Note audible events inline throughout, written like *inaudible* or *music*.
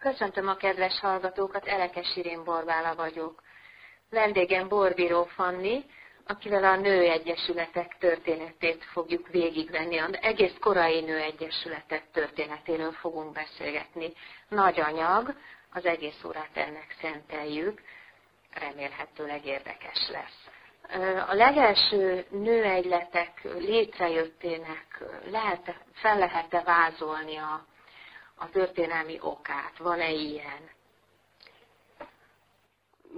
Köszöntöm a kedves hallgatókat, Elekes Irén Borbála vagyok. Vendégem Borbíró Fanni, akivel a Nőegyesületek történetét fogjuk végigvenni. Az egész korai Nőegyesületek történetéről fogunk beszélgetni. Nagy anyag, az egész órát ennek szenteljük, remélhetőleg érdekes lesz. A legelső nőegyletek létrejöttének lehet, fel lehet-e vázolni a a történelmi okát? Van-e ilyen?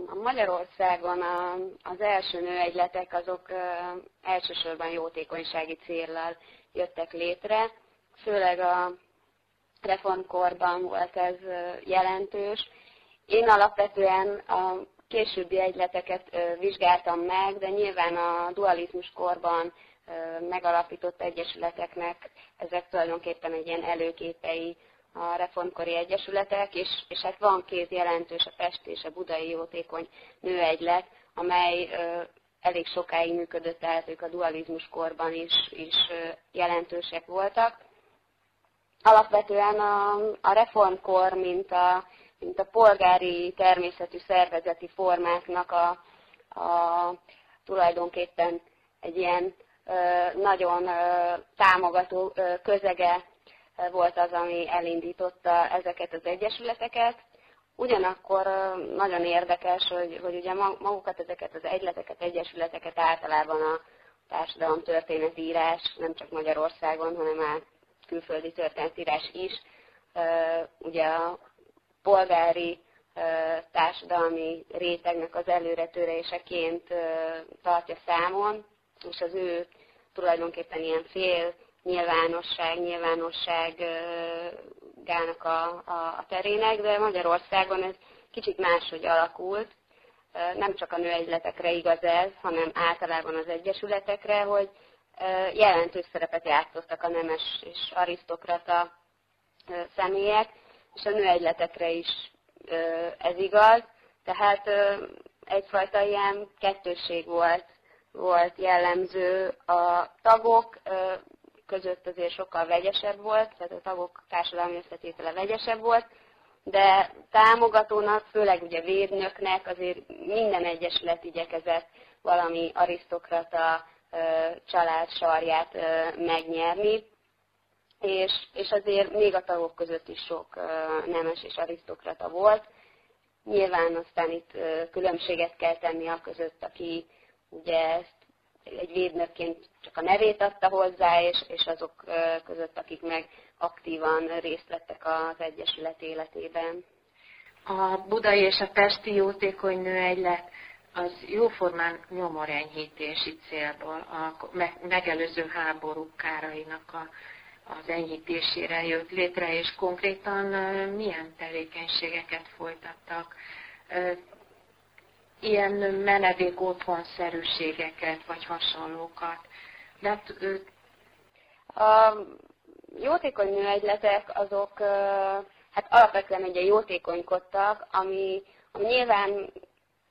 A Magyarországon a, az első nőegyletek azok elsősorban jótékonysági céllal jöttek létre, főleg a reformkorban volt ez jelentős. Én alapvetően a későbbi egyleteket vizsgáltam meg, de nyilván a dualizmus korban megalapított egyesületeknek ezek tulajdonképpen egy ilyen előképei a reformkori egyesületek, és, és hát van két jelentős, a Pest és a Budai Jótékony Nőegylet, amely ö, elég sokáig működött, tehát ők a dualizmus korban is, is ö, jelentősek voltak. Alapvetően a, a reformkor, mint a, mint a polgári természetű szervezeti formáknak a, a tulajdonképpen egy ilyen ö, nagyon ö, támogató ö, közege volt az, ami elindította ezeket az egyesületeket. Ugyanakkor nagyon érdekes, hogy, hogy ugye magukat ezeket az egyleteket, egyesületeket általában a társadalom történetírás, nem csak Magyarországon, hanem már külföldi történetírás is, ugye a polgári társadalmi rétegnek az előretöréseként tartja számon, és az ő tulajdonképpen ilyen fél nyilvánosság, nyilvánosságának a, a, a terének, de Magyarországon ez kicsit máshogy alakult. Nem csak a nőegyletekre igaz ez, hanem általában az egyesületekre, hogy jelentős szerepet játszottak a nemes és arisztokrata személyek, és a nőegyletekre is ez igaz. Tehát egyfajta ilyen kettősség volt, volt jellemző. A tagok között azért sokkal vegyesebb volt, tehát a tagok társadalmi összetétele vegyesebb volt, de támogatónak, főleg ugye védnöknek azért minden egyesület igyekezett valami arisztokrata család sarját megnyerni, és, és azért még a tagok között is sok nemes és arisztokrata volt. Nyilván aztán itt különbséget kell tenni a között, aki ugye ezt egy védnökként csak a nevét adta hozzá, és, és azok között, akik meg aktívan részt vettek az Egyesület életében. A budai és a pesti jótékony nőegylet az jóformán nyomorenyhítési célból a megelőző háborúk kárainak a, az enyhítésére jött létre, és konkrétan milyen tevékenységeket folytattak ilyen menedék otthonszerűségeket, vagy hasonlókat. De hát, a jótékony nőegyletek azok hát alapvetően ugye jótékonykodtak, ami, ami nyilván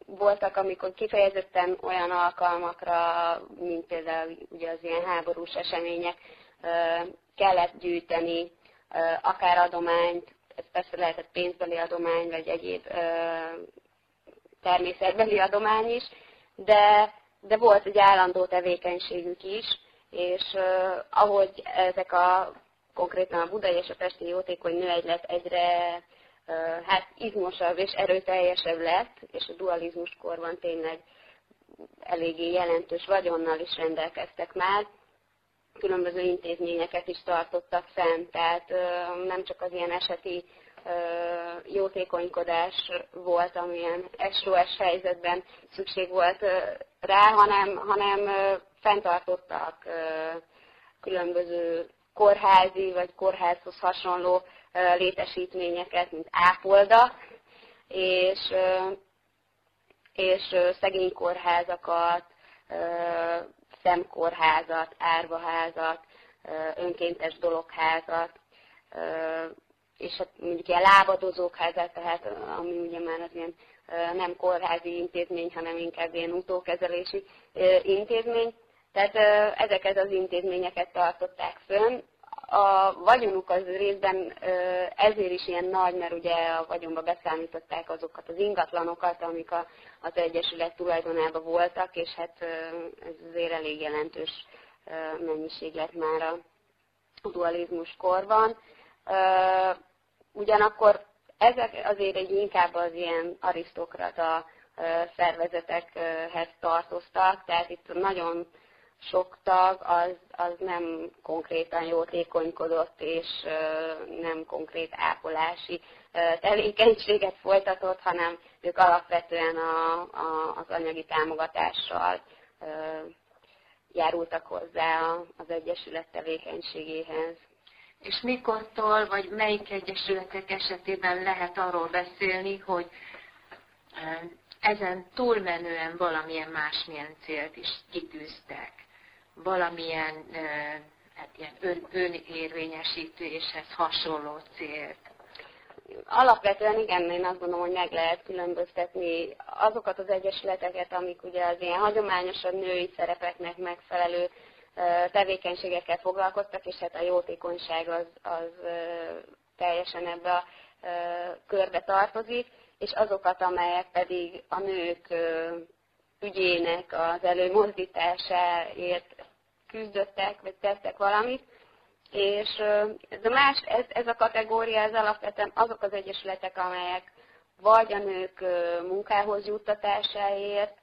voltak, amikor kifejezetten olyan alkalmakra, mint például ugye az ilyen háborús események, kellett gyűjteni akár adományt, ez persze lehetett pénzbeli adomány, vagy egyéb természetbeli adomány is, de, de volt egy állandó tevékenységük is, és uh, ahogy ezek a konkrétan a budai és a pesti jótékony nőegylet egyre uh, hát izmosabb és erőteljesebb lett, és a dualizmus korban tényleg eléggé jelentős vagyonnal is rendelkeztek már, különböző intézményeket is tartottak fent, tehát nem csak az ilyen eseti jótékonykodás volt, amilyen SOS helyzetben szükség volt rá, hanem, hanem fenntartottak különböző kórházi vagy kórházhoz hasonló létesítményeket, mint ápolda, és, és szegénykórházakat, szemkórházat, árvaházat, önkéntes dologházat, és hát mondjuk ilyen lábadozók házat, tehát ami ugye már az ilyen nem kórházi intézmény, hanem inkább ilyen utókezelési intézmény. Tehát ezeket az intézményeket tartották fönn. A vagyonuk az részben ezért is ilyen nagy, mert ugye a vagyonba beszámították azokat az ingatlanokat, amik a, az Egyesület tulajdonában voltak, és hát ez azért elég jelentős mennyiség lett már a dualizmus korban. Ugyanakkor ezek azért egy inkább az ilyen arisztokrata szervezetekhez tartoztak, tehát itt nagyon sok tag az, az nem konkrétan jótékonykodott és nem konkrét ápolási tevékenységet folytatott, hanem ők alapvetően a, a, az anyagi támogatással járultak hozzá az Egyesület tevékenységéhez. És mikortól, vagy melyik egyesületek esetében lehet arról beszélni, hogy ezen túlmenően valamilyen másmilyen célt is kitűztek, valamilyen hát ilyen ön, önérvényesítéshez hasonló célt. Alapvetően igen, én azt gondolom, hogy meg lehet különböztetni azokat az egyesületeket, amik ugye az ilyen hagyományosan női szerepeknek megfelelő tevékenységekkel foglalkoztak, és hát a jótékonyság az, az teljesen ebbe a körbe tartozik, és azokat, amelyek pedig a nők ügyének az előmozdításáért küzdöttek, vagy tettek valamit, és ez a, más, ez, ez a kategória ez alapvetően azok az egyesületek, amelyek vagy a nők munkához juttatásáért,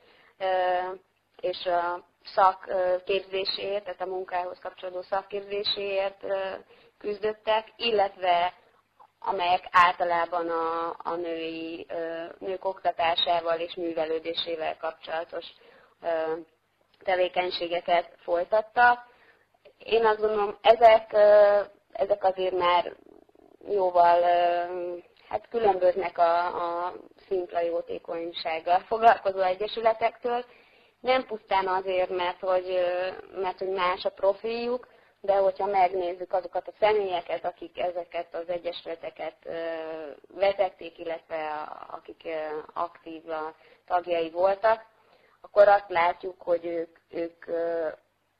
és a szakképzéséért, tehát a munkához kapcsolódó szakképzéséért küzdöttek, illetve amelyek általában a, a női, nők oktatásával és művelődésével kapcsolatos tevékenységeket folytattak. Én azt gondolom, ezek, ezek azért már jóval hát különböznek a, a szimpla jótékonysággal foglalkozó egyesületektől, nem pusztán azért, mert hogy, mert hogy más a profiljuk, de hogyha megnézzük azokat a személyeket, akik ezeket az egyesületeket vezették, illetve akik aktív tagjai voltak, akkor azt látjuk, hogy ők, ők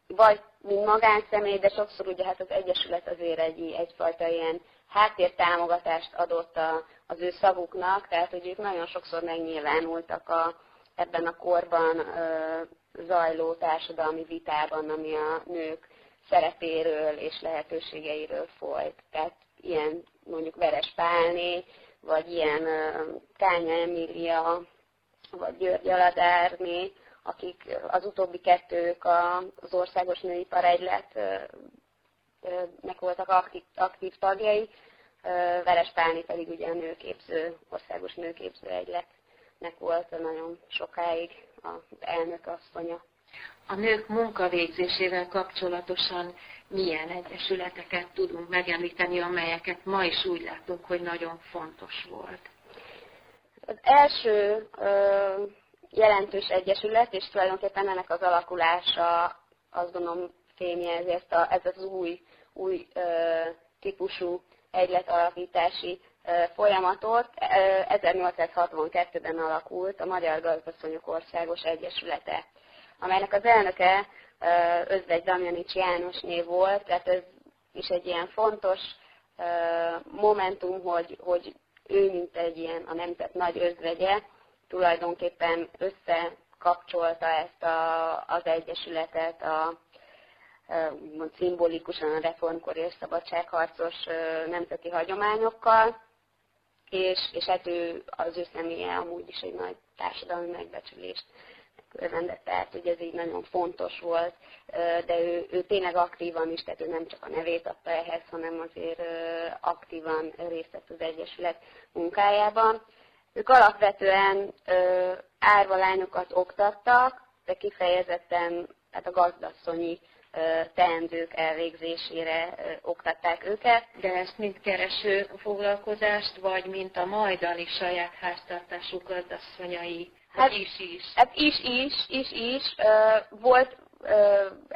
vagy mint magánszemély, de sokszor ugye hát az Egyesület azért egy, egyfajta ilyen háttértámogatást adott a, az ő szavuknak, tehát hogy ők nagyon sokszor megnyilvánultak a, ebben a korban zajló társadalmi vitában, ami a nők szerepéről és lehetőségeiről folyt. Tehát ilyen mondjuk Veres Pálné, vagy ilyen Kánya Emília, vagy György Aladárné, akik az utóbbi kettők az Országos Nőipar Egyletnek voltak aktív, aktív tagjai, Veres Pálné pedig ugye a nőképző, Országos Nőképző Egylet nek volt nagyon sokáig az elnök asszonya. A nők munkavégzésével kapcsolatosan milyen egyesületeket tudunk megemlíteni, amelyeket ma is úgy látunk, hogy nagyon fontos volt? Az első ö, jelentős egyesület, és tulajdonképpen ennek az alakulása, azt gondolom, fémjelzi ezt a, ez az új, új ö, típusú egyletalakítási folyamatot. 1862-ben alakult a Magyar Gazdasszonyok Országos Egyesülete, amelynek az elnöke Özvegy Damjanics név volt, tehát ez is egy ilyen fontos momentum, hogy, hogy ő, mint egy ilyen a nemzet nagy özvegye, tulajdonképpen összekapcsolta ezt a, az egyesületet a, úgymond szimbolikusan a reformkor és szabadságharcos nemzeti hagyományokkal, és, és hát ő, az ő személye amúgy is egy nagy társadalmi megbecsülést örvendett, tehát hogy ez így nagyon fontos volt, de ő, ő tényleg aktívan is, tehát ő nem csak a nevét adta ehhez, hanem azért aktívan részt vett az Egyesület munkájában. Ők alapvetően árvalányokat oktattak, de kifejezetten tehát a gazdasszonyi teendők elvégzésére oktatták őket. De ezt mint kereső foglalkozást, vagy mint a majdani saját háztartású gazdasszonyai? Hát is is. Hát is is, is is. Volt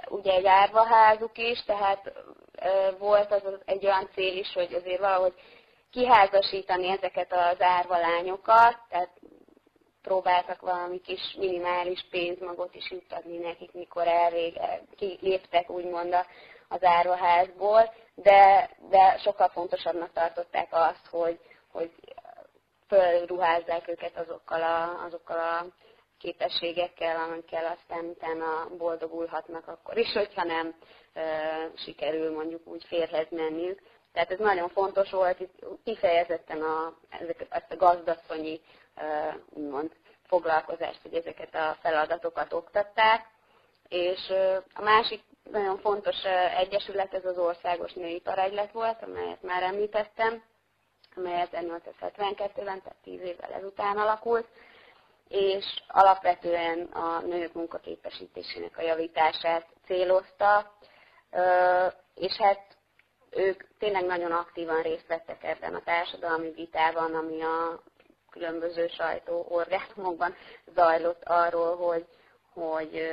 ugye egy árvaházuk is, tehát volt az egy olyan cél is, hogy azért valahogy kiházasítani ezeket az árvalányokat, tehát próbáltak valami kis minimális pénzmagot is juttatni nekik, mikor elvége, kiléptek úgymond az árvaházból, de, de sokkal fontosabbnak tartották azt, hogy, hogy fölruházzák őket azokkal a, azokkal a képességekkel, amikkel aztán utána boldogulhatnak akkor is, hogyha nem e, sikerül mondjuk úgy férhez menniük. Tehát ez nagyon fontos volt, itt kifejezetten a, ezeket, ezt a gazdasszonyi úgymond foglalkozást, hogy ezeket a feladatokat oktatták. És a másik nagyon fontos egyesület, ez az Országos Női Paregylet volt, amelyet már említettem, amely 1872-ben, tehát 10 évvel ezután alakult, és alapvetően a nők munkaképesítésének a javítását célozta, és hát ők tényleg nagyon aktívan részt vettek ebben a társadalmi vitában, ami a különböző sajtó orgánumokban zajlott arról, hogy, hogy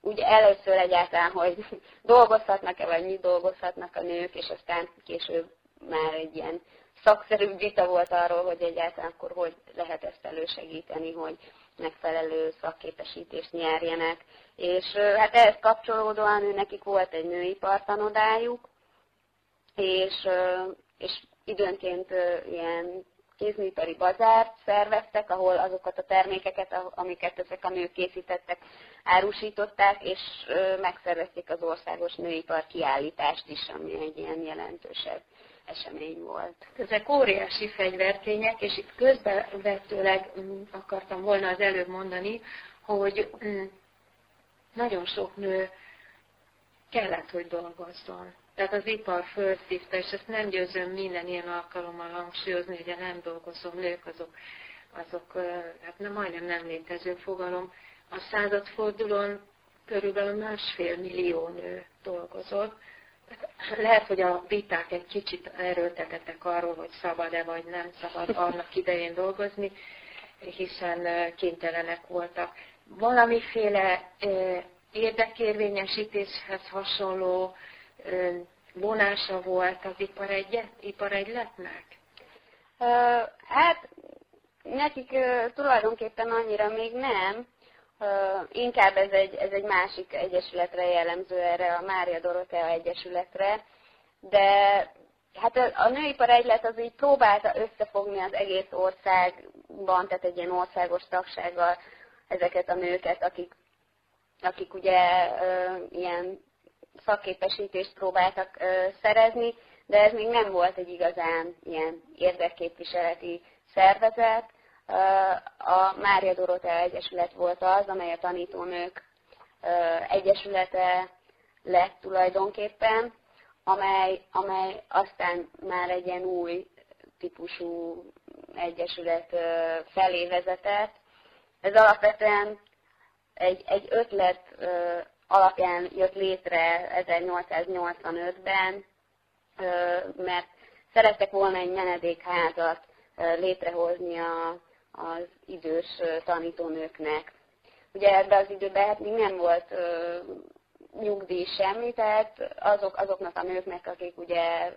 ugye először egyáltalán, hogy *laughs* dolgozhatnak-e, vagy mit dolgozhatnak a nők, és aztán később már egy ilyen szakszerű vita volt arról, hogy egyáltalán akkor hogy lehet ezt elősegíteni, hogy megfelelő szakképesítést nyerjenek. És hát ehhez kapcsolódóan ő nekik volt egy női partanodájuk, és, és időnként ilyen kézműipari bazárt szerveztek, ahol azokat a termékeket, amiket ezek a nők készítettek, árusították, és megszervezték az országos nőipar kiállítást is, ami egy ilyen jelentősebb esemény volt. Ezek óriási fegyvertények, és itt közbevetőleg mm, akartam volna az előbb mondani, hogy mm, nagyon sok nő kellett, hogy dolgozzon. Tehát az ipar fölszívta, és ezt nem győzöm minden ilyen alkalommal hangsúlyozni, hogy a nem dolgozó nők azok, azok hát nem, majdnem nem létező fogalom. A századfordulón körülbelül másfél millió nő dolgozott, lehet, hogy a viták egy kicsit erőltetettek arról, hogy szabad-e vagy nem szabad annak idején dolgozni, hiszen kénytelenek voltak. Valamiféle érdekérvényesítéshez hasonló vonása volt az iparegyletnek? Hát nekik tulajdonképpen annyira még nem, inkább ez egy, ez egy másik egyesületre jellemző erre, a Mária Dorotea Egyesületre, de hát a, a nőipar egylet az így próbálta összefogni az egész országban, tehát egy ilyen országos tagsággal ezeket a nőket, akik, akik ugye ö, ilyen szakképesítést próbáltak szerezni, de ez még nem volt egy igazán ilyen érdekképviseleti szervezet, a Mária Dorotea Egyesület volt az, amely a tanítónők egyesülete lett tulajdonképpen, amely, amely aztán már egy ilyen új típusú egyesület felé vezetett. Ez alapvetően egy, egy ötlet alapján jött létre 1885-ben, mert szerettek volna egy menedékházat létrehozni az idős tanítónőknek. Ugye ebben az időben hát még nem volt nyugdíj semmi, tehát azok, azoknak a nőknek, akik ugye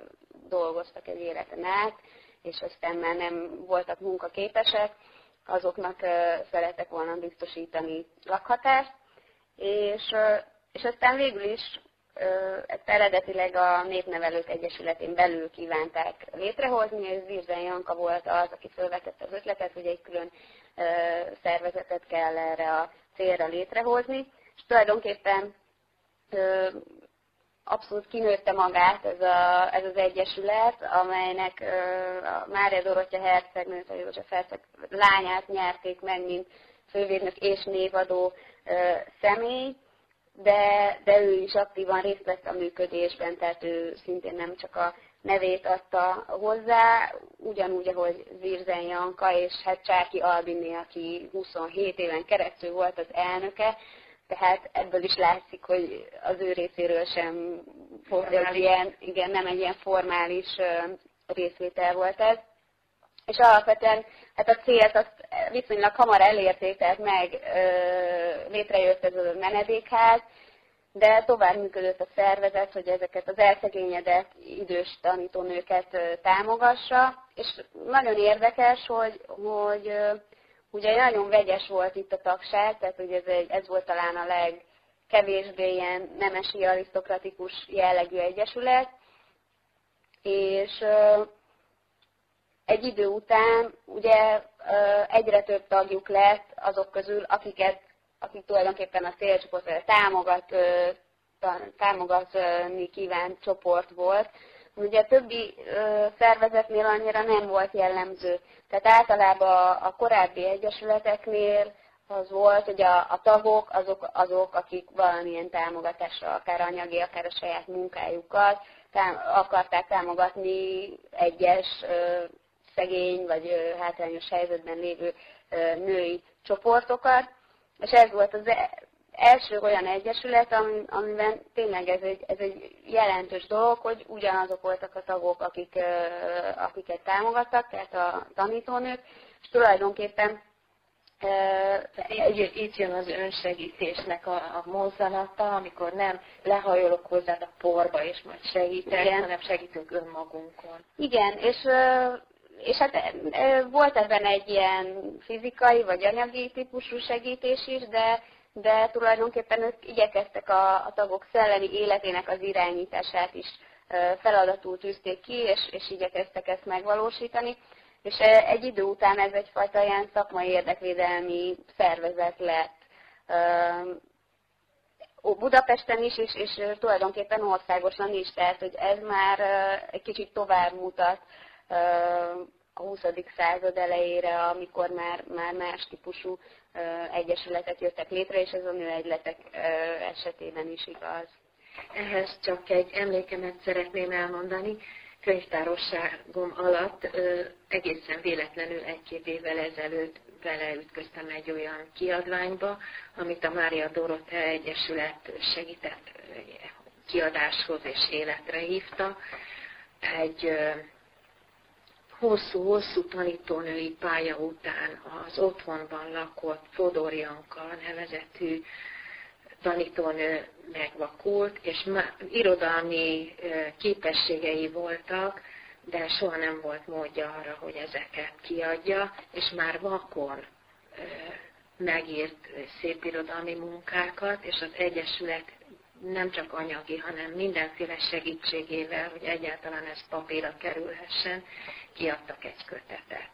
dolgoztak egy életen át, és aztán már nem voltak munkaképesek, azoknak szeretek volna biztosítani lakhatást, és, és aztán végül is ezt eredetileg a Népnevelők Egyesületén belül kívánták létrehozni, és Zirzen Janka volt az, aki felvetette az ötletet, hogy egy külön szervezetet kell erre a célra létrehozni, és tulajdonképpen abszolút kinőtte magát ez, a, ez az egyesület, amelynek a Mária Dorottya hercegnőt, a József herceg lányát nyerték meg, mint fővédnök és névadó személy, de, de ő is aktívan részt vett a működésben, tehát ő szintén nem csak a nevét adta hozzá, ugyanúgy, ahogy Zirzen Janka és hát Csárki Albinné, aki 27 éven keresztül volt az elnöke, tehát ebből is látszik, hogy az ő részéről sem volt egy ilyen, igen, nem egy ilyen formális részvétel volt ez. És alapvetően hát a célt azt viszonylag hamar elérték, tehát meg ö, létrejött ez a menedékház, de tovább működött a szervezet, hogy ezeket az elszegényedett idős tanítónőket támogassa, és nagyon érdekes, hogy, hogy ugye nagyon vegyes volt itt a tagság, tehát hogy ez, egy, ez volt talán a legkevésbé ilyen nemesi arisztokratikus jellegű egyesület, és egy idő után ugye egyre több tagjuk lett azok közül, akiket akik tulajdonképpen a célcsoport támogat, támogatni kívánt csoport volt. Ugye a többi szervezetnél annyira nem volt jellemző. Tehát általában a korábbi egyesületeknél az volt, hogy a, a tagok azok, azok, akik valamilyen támogatásra, akár anyagi, akár a saját munkájukat tám, akarták támogatni egyes szegény vagy hátrányos helyzetben lévő női csoportokat, és ez volt az e- első olyan egyesület, amiben tényleg ez egy, ez egy jelentős dolog, hogy ugyanazok voltak a tagok, akik, akiket támogattak, tehát a tanítónők, és tulajdonképpen így, így jön az önsegítésnek a, a mozzanata, amikor nem lehajolok hozzád a porba, és majd segítek, Igen. hanem segítünk önmagunkon. Igen, és és hát volt ebben egy ilyen fizikai vagy anyagi típusú segítés is, de, de tulajdonképpen ők igyekeztek a, a tagok szellemi életének az irányítását is feladatul tűzték ki, és, és igyekeztek ezt megvalósítani. És egy idő után ez egyfajta ilyen szakmai érdekvédelmi szervezet lett. Budapesten is, és, és tulajdonképpen országosan is, tehát hogy ez már egy kicsit tovább mutat a 20. század elejére, amikor már, már más típusú egyesületek jöttek létre, és ez a nőegyletek esetében is igaz. Ehhez csak egy emlékemet szeretném elmondani. Könyvtárosságom alatt egészen véletlenül egy-két évvel ezelőtt beleütköztem egy olyan kiadványba, amit a Mária Dorothea Egyesület segített kiadáshoz és életre hívta. Egy hosszú-hosszú tanítónői pálya után az otthonban lakott Fodor Janka nevezetű tanítónő megvakult, és irodalmi képességei voltak, de soha nem volt módja arra, hogy ezeket kiadja, és már vakon megírt szépirodalmi munkákat, és az Egyesület nem csak anyagi, hanem mindenféle segítségével, hogy egyáltalán ez papírra kerülhessen, kiadtak egy kötetet.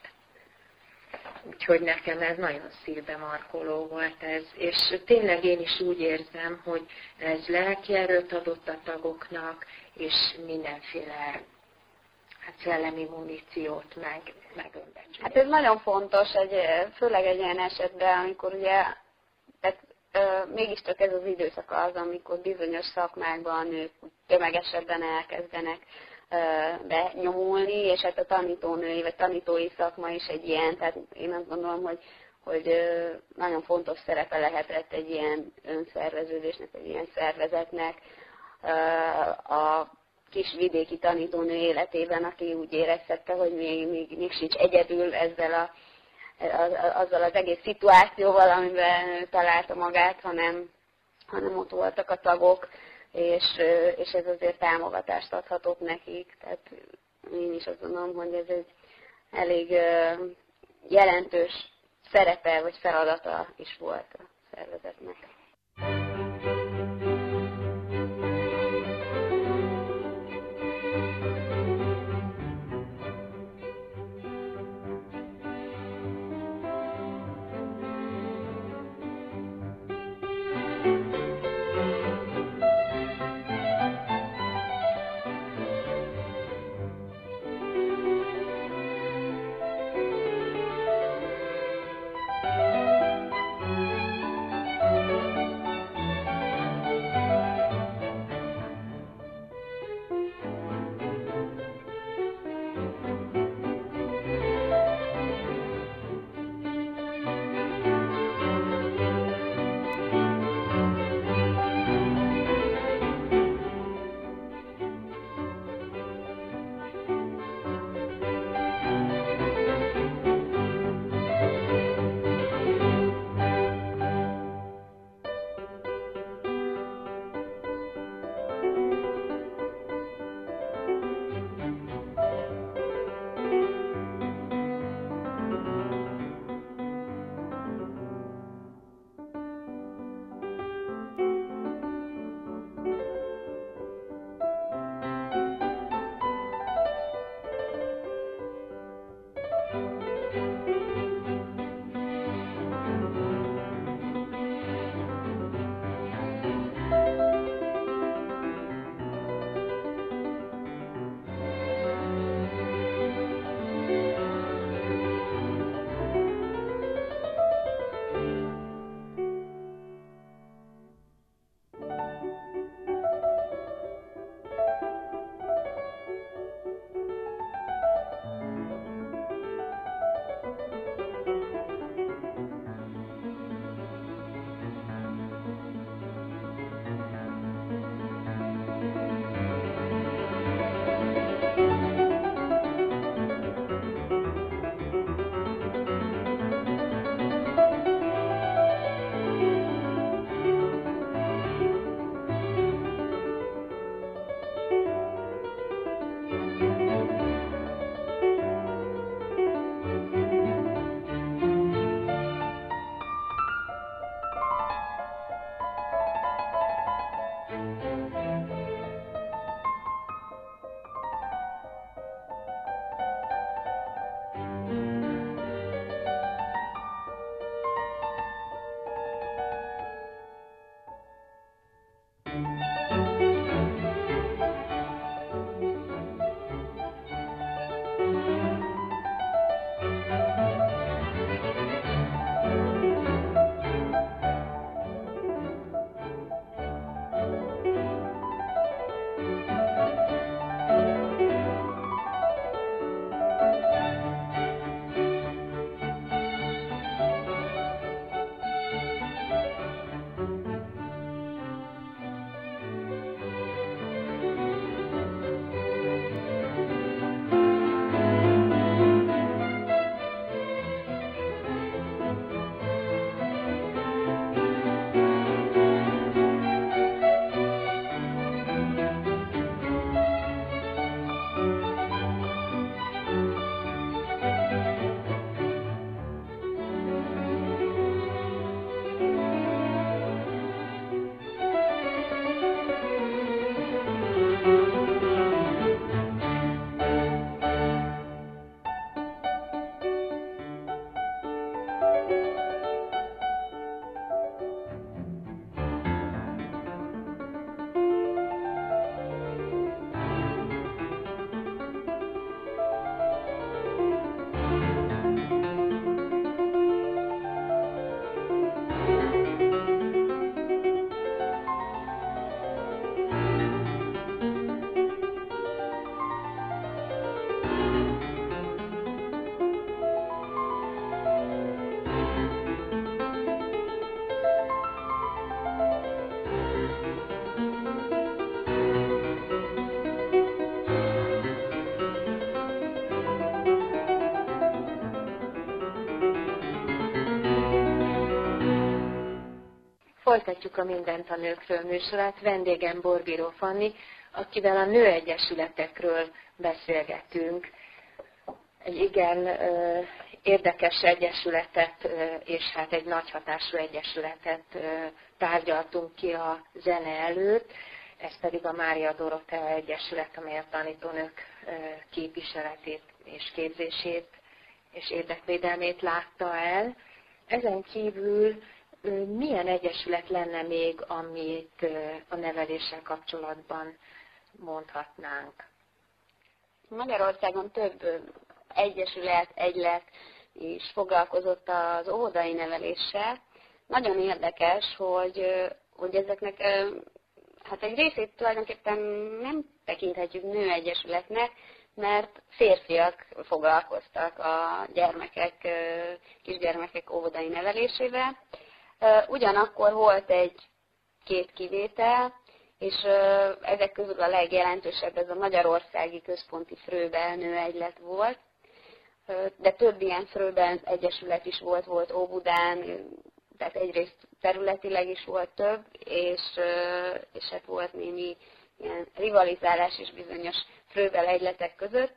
Úgyhogy nekem ez nagyon szívbe markoló volt ez, és tényleg én is úgy érzem, hogy ez lelki erőt adott a tagoknak, és mindenféle hát szellemi muníciót meg, meg Hát ez nagyon fontos, egy, főleg egy ilyen esetben, amikor ugye mégiscsak ez az időszak az, amikor bizonyos szakmákban nők tömegesebben elkezdenek benyomulni, és hát a tanítónői vagy tanítói szakma is egy ilyen, tehát én azt gondolom, hogy, hogy nagyon fontos szerepe lehetett egy ilyen önszerveződésnek, egy ilyen szervezetnek a kis vidéki tanítónő életében, aki úgy érezhette, hogy még, még, még sincs egyedül ezzel a, azzal az egész szituációval, amiben találta magát, hanem, hanem ott voltak a tagok, és, és ez azért támogatást adhatott nekik. Tehát én is azt gondolom, hogy ez egy elég jelentős szerepe vagy feladata is volt a szervezetnek. Folytatjuk a Mindent a nőkről műsorát. Vendégem Borbíró Fanni, akivel a nőegyesületekről beszélgetünk. Egy igen érdekes egyesületet és hát egy nagy hatású egyesületet tárgyaltunk ki a zene előtt. Ez pedig a Mária Dorotea Egyesület, amely a tanítónők képviseletét és képzését és érdekvédelmét látta el. Ezen kívül milyen egyesület lenne még, amit a neveléssel kapcsolatban mondhatnánk? Magyarországon több egyesület, egylet is foglalkozott az óvodai neveléssel. Nagyon érdekes, hogy, hogy ezeknek hát egy részét tulajdonképpen nem tekinthetjük nőegyesületnek, mert férfiak foglalkoztak a gyermekek, kisgyermekek óvodai nevelésével. Ugyanakkor volt egy két kivétel, és ezek közül a legjelentősebb ez a Magyarországi Központi Frőbel nőegylet volt, de több ilyen Frőbel egyesület is volt, volt Óbudán, tehát egyrészt területileg is volt több, és, és hát volt némi ilyen rivalizálás is bizonyos Fröbel egyletek között.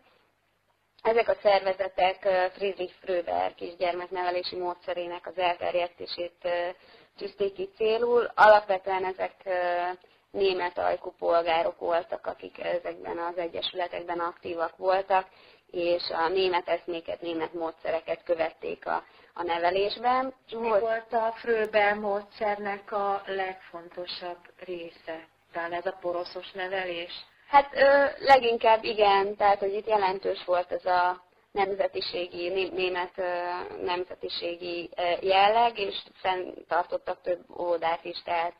Ezek a szervezetek Friedrich Fröber kisgyermeknevelési módszerének az elterjesztését tűzték ki célul. Alapvetően ezek német ajkú polgárok voltak, akik ezekben az egyesületekben aktívak voltak, és a német eszméket, német módszereket követték a, a nevelésben. Mi volt a Fröber módszernek a legfontosabb része? Talán ez a poroszos nevelés? Hát ö, leginkább igen, tehát hogy itt jelentős volt ez a nemzetiségi, német nemzetiségi jelleg, és fenntartottak több óvodát is, tehát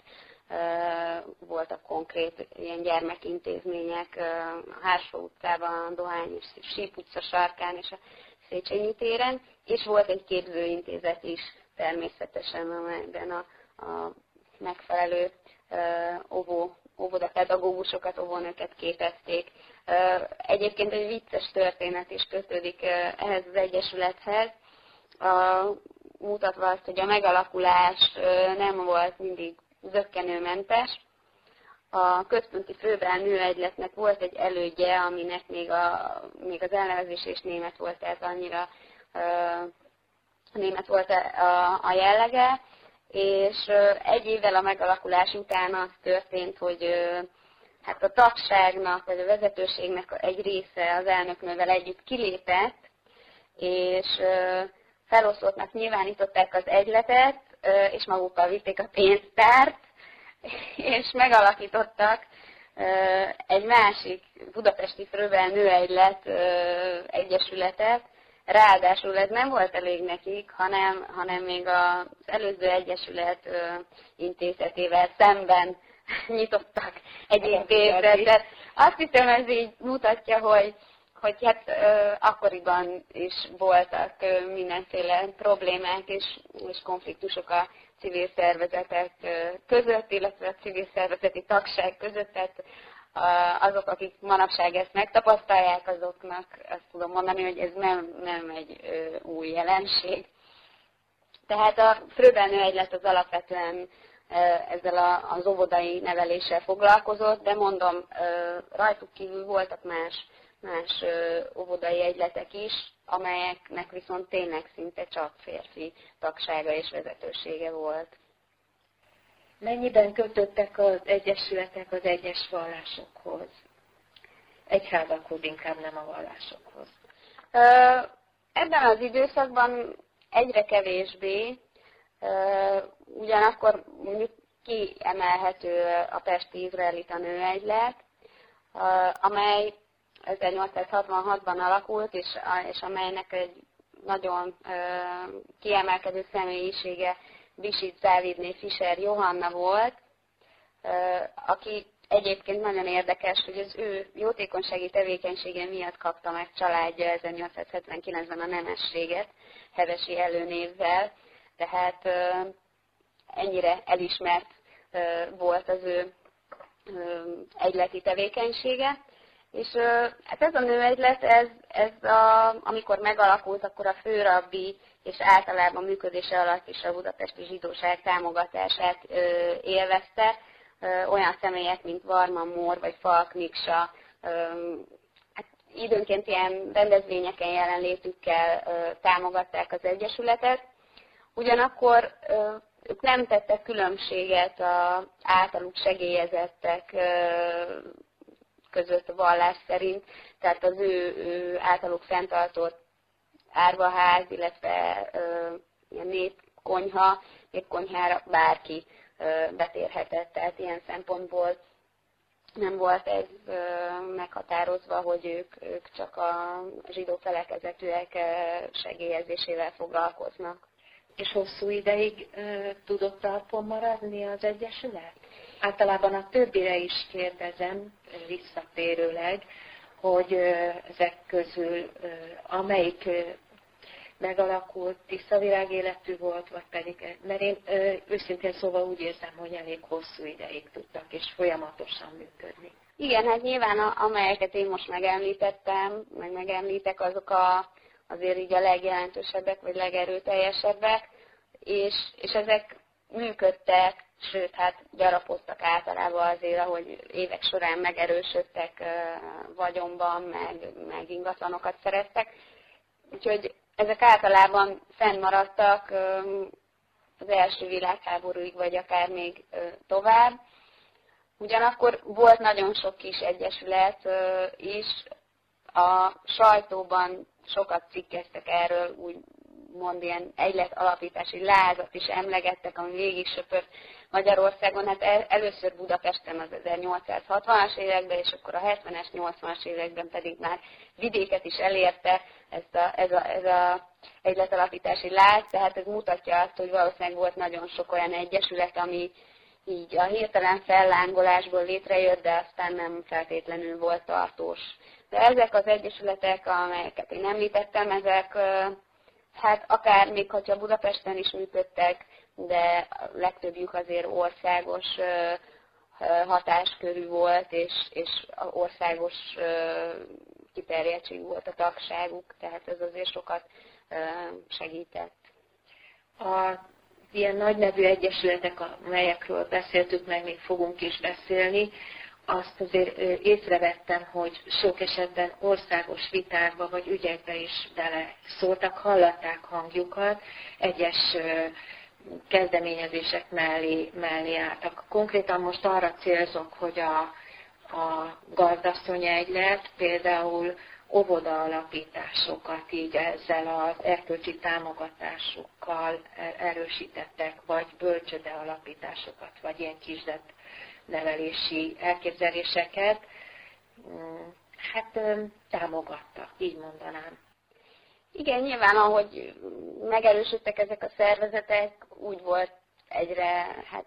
voltak konkrét ilyen gyermekintézmények a Hársó utcában, a Dohány és Síp utca sarkán és a Széchenyi téren, és volt egy képzőintézet is természetesen, amelyben a, a megfelelő óvó óvodapedagógusokat, óvónőket képezték. Egyébként egy vicces történet is kötődik ehhez az egyesülethez, mutatva azt, hogy a megalakulás nem volt mindig zöggenőmentes. A központi főben nőegyletnek volt egy elődje, aminek még, a, még az elnevezés is német volt, tehát annyira német volt a, a jellege, és egy évvel a megalakulás után az történt, hogy hát a tagságnak, vagy a vezetőségnek egy része az elnöknővel együtt kilépett, és feloszlottnak nyilvánították az egyletet, és magukkal vitték a pénztárt, *laughs* és megalakítottak egy másik budapesti Fröbel nőegylet egyesületet, Ráadásul ez nem volt elég nekik, hanem, hanem még az előző egyesület intézetével szemben *laughs* nyitottak egy intézetet. Azt hiszem, ez így mutatja, hogy, hogy hát akkoriban is voltak mindenféle problémák és, és konfliktusok a civil szervezetek között, illetve a civil szervezeti tagság között, tehát azok, akik manapság ezt megtapasztalják, azoknak azt tudom mondani, hogy ez nem, nem egy új jelenség. Tehát a Fröbel egylet az alapvetően ezzel az óvodai neveléssel foglalkozott, de mondom, rajtuk kívül voltak más, más óvodai egyletek is, amelyeknek viszont tényleg szinte csak férfi tagsága és vezetősége volt. Mennyiben kötöttek az egyesületek az egyes vallásokhoz? Egyházakhoz, inkább nem a vallásokhoz. Ebben az időszakban egyre kevésbé, ugyanakkor mondjuk kiemelhető a Pesti Izraelita nőegylet, amely 1866-ban alakult, és, és amelynek egy nagyon kiemelkedő személyisége Bisit Závidné Fischer Johanna volt, aki egyébként nagyon érdekes, hogy az ő jótékonysági tevékenysége miatt kapta meg családja 1879-ben a nemességet, hevesi előnévvel, tehát ennyire elismert volt az ő egyleti tevékenysége, És hát ez a nőegylet, ez, ez a, amikor megalakult, akkor a főrabbi és általában működése alatt is a budapesti zsidóság támogatását ö, élvezte. Ö, olyan személyek, mint Varma Mór vagy Falk Miksa, ö, hát időnként ilyen rendezvényeken jelenlétükkel ö, támogatták az Egyesületet. Ugyanakkor ö, ők nem tettek különbséget az általuk segélyezettek között a vallás szerint, tehát az ő, ő általuk fenntartott árvaház, illetve ö, ilyen népkonyha, népkonyhára bárki ö, betérhetett, tehát ilyen szempontból nem volt ez meghatározva, hogy ők, ők csak a zsidó felekezetűek segélyezésével foglalkoznak. És hosszú ideig tudott talpon maradni az Egyesület? Általában a többire is kérdezem visszatérőleg, hogy ezek közül amelyik megalakult, tiszta világéletű volt, vagy pedig, mert én őszintén szóval úgy érzem, hogy elég hosszú ideig tudtak, és folyamatosan működni. Igen, hát nyilván amelyeket én most megemlítettem, meg megemlítek, azok a azért így a legjelentősebbek, vagy legerőteljesebbek, és, és ezek működtek, sőt, hát gyarapodtak általában azért, ahogy évek során megerősödtek vagyonban, meg, meg ingatlanokat szereztek. Úgyhogy ezek általában fennmaradtak az első világháborúig, vagy akár még tovább. Ugyanakkor volt nagyon sok kis egyesület is, a sajtóban sokat cikkeztek erről, úgy mond ilyen egylet alapítási lázat is emlegettek, ami végig söpört Magyarországon. Hát el, először Budapesten az 1860-as években, és akkor a 70-es, 80-as években pedig már vidéket is elérte ezt a, ez a, ez a egyletalapítási láz, tehát ez mutatja azt, hogy valószínűleg volt nagyon sok olyan egyesület, ami így a hirtelen fellángolásból létrejött, de aztán nem feltétlenül volt tartós. De ezek az egyesületek, amelyeket én említettem, ezek hát akár még hogyha Budapesten is működtek, de legtöbbjük azért országos hatáskörű volt, és, és országos kiterjedtségű volt a tagságuk, tehát ez azért sokat segített. A ilyen nagy nevű egyesületek, amelyekről beszéltük, meg még fogunk is beszélni, azt azért észrevettem, hogy sok esetben országos vitákba vagy ügyekbe is bele szóltak, hallatták hangjukat, egyes kezdeményezések mellé, mellé álltak. Konkrétan most arra célzok, hogy a, a gazdasszony egylet például óvoda alapításokat így ezzel az erkölcsi támogatásokkal erősítettek, vagy bölcsöde alapításokat, vagy ilyen kisdet nevelési elképzeléseket, mm, hát támogatta, így mondanám. Igen, nyilván ahogy megerősödtek ezek a szervezetek, úgy volt egyre hát,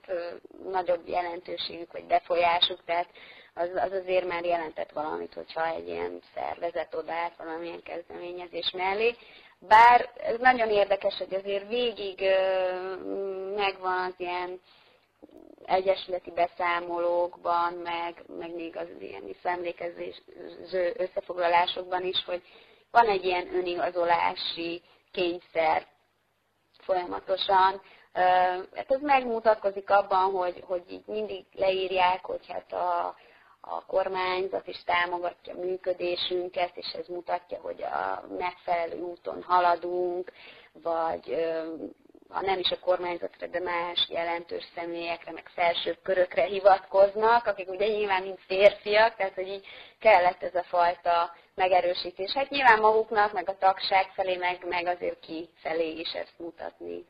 nagyobb jelentőségük vagy befolyásuk, tehát az, az azért már jelentett valamit, hogyha egy ilyen szervezet odállt valamilyen kezdeményezés mellé. Bár ez nagyon érdekes, hogy azért végig megvan az ilyen egyesületi beszámolókban, meg, meg még az ilyen visszaemlékező összefoglalásokban is, hogy van egy ilyen önigazolási kényszer folyamatosan. Hát ez megmutatkozik abban, hogy, hogy így mindig leírják, hogy hát a, a kormányzat is támogatja működésünket, és ez mutatja, hogy a megfelelő úton haladunk, vagy ha nem is a kormányzatra, de más jelentős személyekre, meg felsőbb körökre hivatkoznak, akik ugye nyilván mind férfiak, tehát hogy így kellett ez a fajta megerősítés. Hát nyilván maguknak, meg a tagság felé, meg, meg azért ki felé is ezt mutatni.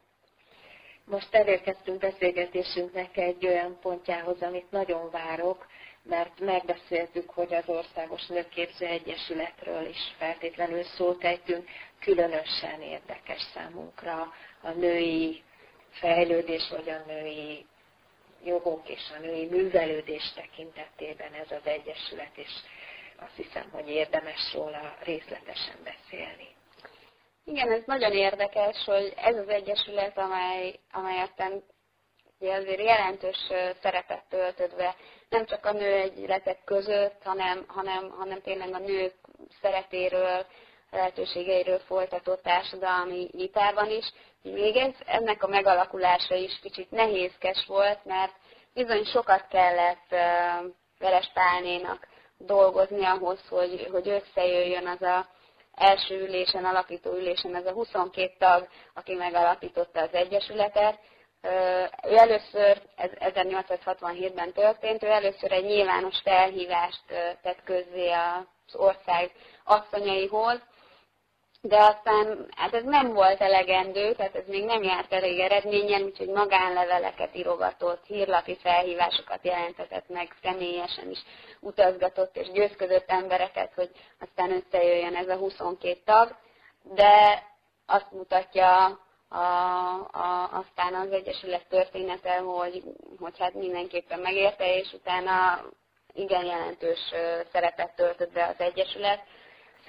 Most elérkeztünk beszélgetésünknek egy olyan pontjához, amit nagyon várok, mert megbeszéltük, hogy az Országos Nőképző Egyesületről is feltétlenül szót ejtünk, különösen érdekes számunkra a női fejlődés, vagy a női jogok és a női művelődés tekintetében ez az Egyesület, és azt hiszem, hogy érdemes róla részletesen beszélni. Igen, ez nagyon érdekes, hogy ez az Egyesület, amely, amely aztán ugye azért jelentős szerepet töltött nem csak a nő egyletek között, hanem, hanem, hanem tényleg a nők szerepéről, lehetőségeiről folytatott társadalmi vitában is. Még ez, ennek a megalakulása is kicsit nehézkes volt, mert bizony sokat kellett Veres Pálnénak dolgozni ahhoz, hogy, hogy összejöjjön az a első ülésen, alapító ülésen ez a 22 tag, aki megalapította az Egyesületet. Ő először, ez 1867-ben történt, ő először egy nyilvános felhívást tett közzé az ország asszonyaihoz, de aztán hát ez nem volt elegendő, tehát ez még nem járt elég eredményen, úgyhogy magánleveleket írogatott, hírlapi felhívásokat jelentetett meg, személyesen is utazgatott és győzködött embereket, hogy aztán összejöjjön ez a 22 tag, de azt mutatja a, a, aztán az Egyesület története, hogy, hogy hát mindenképpen megérte, és utána igen jelentős szerepet töltött be az Egyesület,